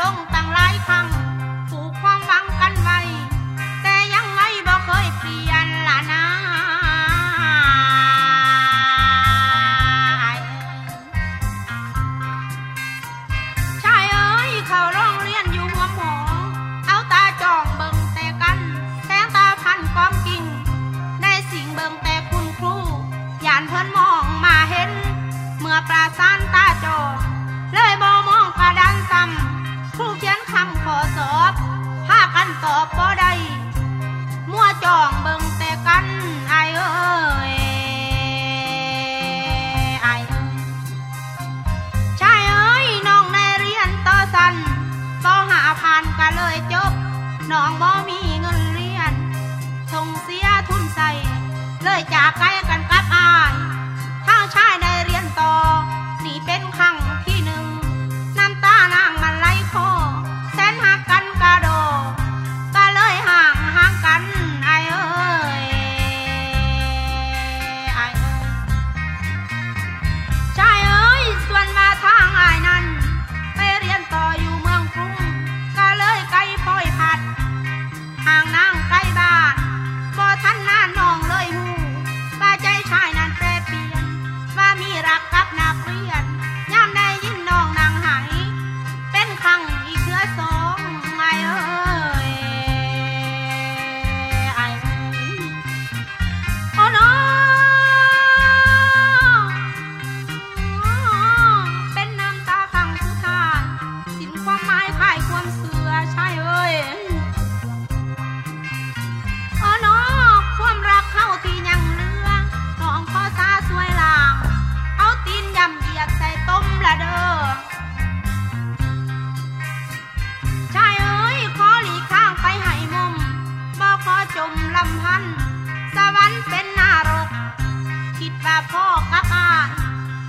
ลงต่างหลายครั้งผูกความหวังกันไว้ แต่ยังไม่บ่เคยเปลี่ยนละนะชายเอ้ยเขาร้องเรียนอยู่หัวหมอ เอาตาจ้องเบิ่งแต่กัน แสงตาพันความกิ่งได้สิ่งเบิ่งแต่คุณครูยานเพิ่นมองมาเห็น เมื่อปราสานตาจอง จบ น้องบ่มี ลำพันสวรรค์เป็นนรก คิดว่าพ่อกับอา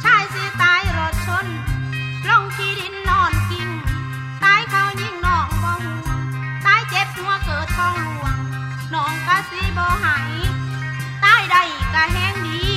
ชายสิตายรถชน ลงขี่ดินนอนกิ่ง ตายเขายิ่งน้องบ่หูตายเจ็บหัวเกิดท้องหลวงน้องกะซีบ่หายตายได้กะแห้งดี